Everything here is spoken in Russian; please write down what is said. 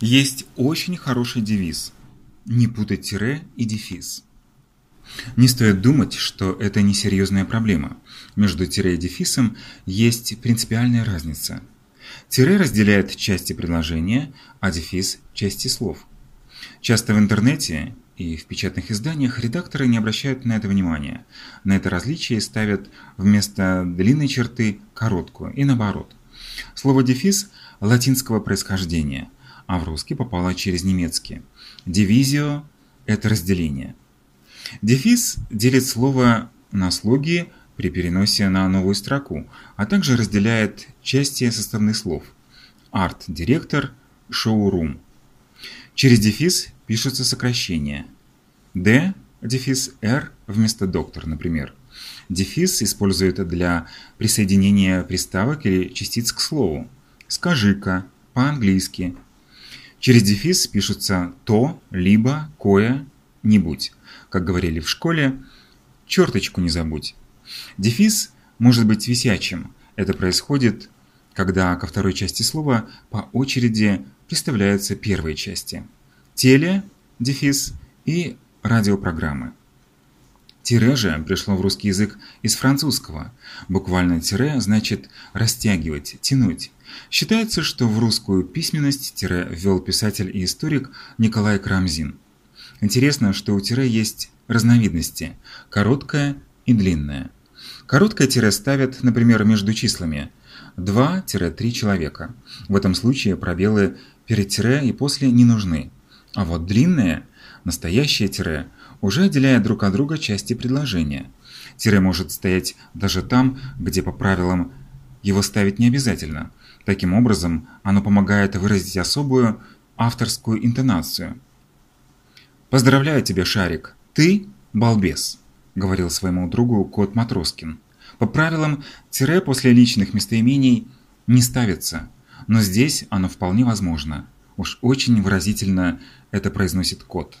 Есть очень хороший девиз «Не путать тире и дефис». Не стоит думать, что это несерьезная проблема. Между тире и дефисом есть принципиальная разница. Тире разделяет части предложения, а дефис – части слов. Часто в интернете и в печатных изданиях редакторы не обращают на это внимания. На это различие ставят вместо длинной черты короткую и наоборот. Слово «дефис» латинского происхождения, а в русский попало через немецкий. «Дивизио» – это разделение. Дефис делит слово на слоги при переносе на новую строку, а также разделяет части составных слов. Арт-директор, шоурум. Через дефис пишутся сокращения. Д, дефис Р вместо доктор, например. Дефис используют для присоединения приставок или частиц к слову. Скажи-ка, по-английски. Через дефис пишутся то, либо, кое, нибудь. Как говорили в школе, черточку не забудь. Дефис может быть висячим. Это происходит, когда ко второй части слова по очереди представляются первые части. Теле, дефис и радиопрограммы. Тире же пришло в русский язык из французского. Буквально тире значит растягивать, тянуть. Считается, что в русскую письменность тире ввел писатель и историк Николай Крамзин. Интересно, что у тире есть разновидности – короткое и длинное. Короткое тире ставят, например, между числами 2-3 человека. В этом случае пробелы перед тире и после не нужны. А вот длинное, настоящее тире, уже отделяет друг от друга части предложения. Тире может стоять даже там, где по правилам его ставить не обязательно. Таким образом, оно помогает выразить особую авторскую интонацию. «Поздравляю тебя, Шарик, ты балбес», — говорил своему другу кот Матроскин. По правилам, тире после личных местоимений не ставится, но здесь оно вполне возможно. Уж очень выразительно это произносит кот.